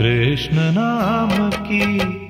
कृष्ण नाम की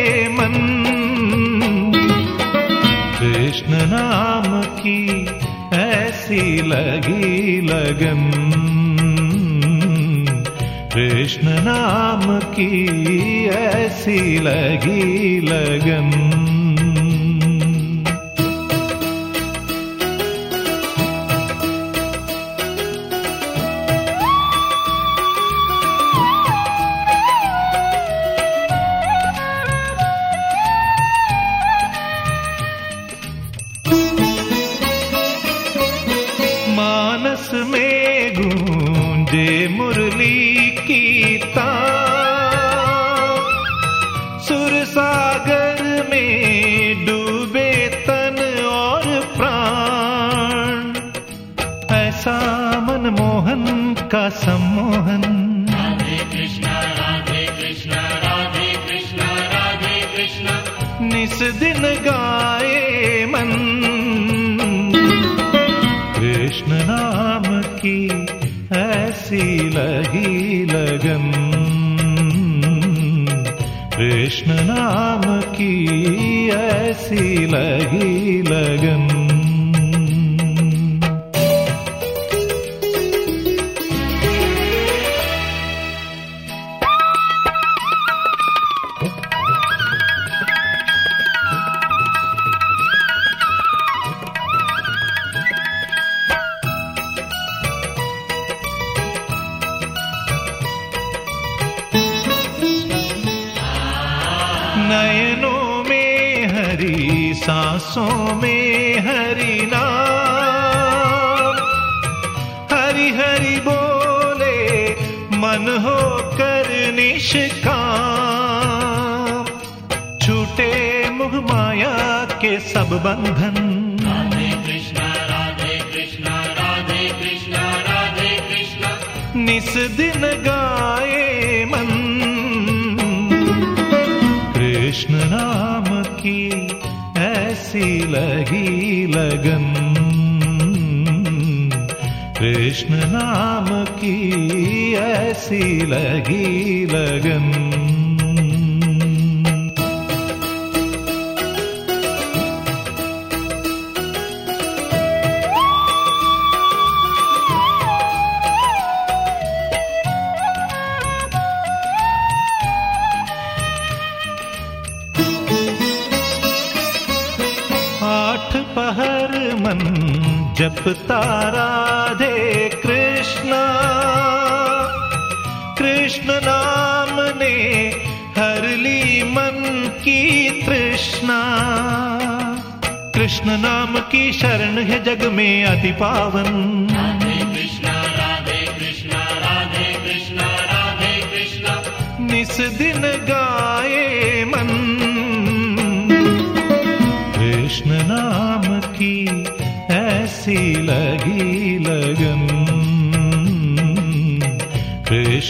नाम की ऐसी लगी लगन। कृष्ण नाम की ऐसी लगी लगन में डूबे तन और प्राण। ऐसा मनमोहन का सम्मोहन। राधे कृष्णा राधे कृष्णा राधे कृष्णा राधे कृष्णा। निस दिन गाए मन। कृष्ण नाम की ऐसी लगी लगन। कृष्ण नाम की ऐसी सांसों में हरी नाम। हरी हरी बोले मन हो कर निष्काम। छूटे मुह माया के सब बंधन। राधे कृष्णा राधे कृष्णा राधे कृष्णा राधे कृष्णा। निस दिन गाए मन। कृष्ण नाम की लगन कृष्ण नाम की ऐसी लगी लगन आठ पहर मन जपता राधे कृष्णा। कृष्ण नाम ने हर ली मन की तृष्णा। कृष्ण नाम की शरण है जग में अति पावन।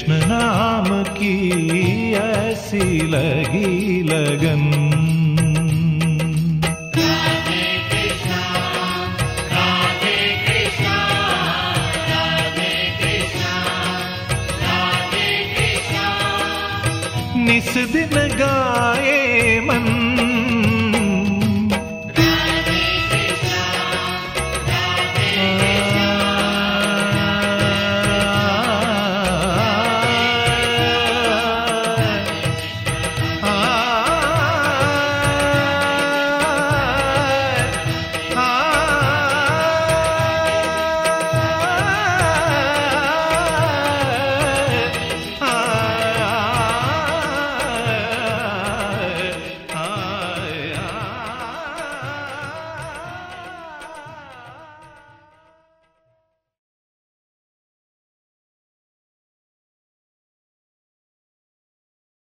कृष्ण नाम की ऐसी लगी लगन। निस दिन गा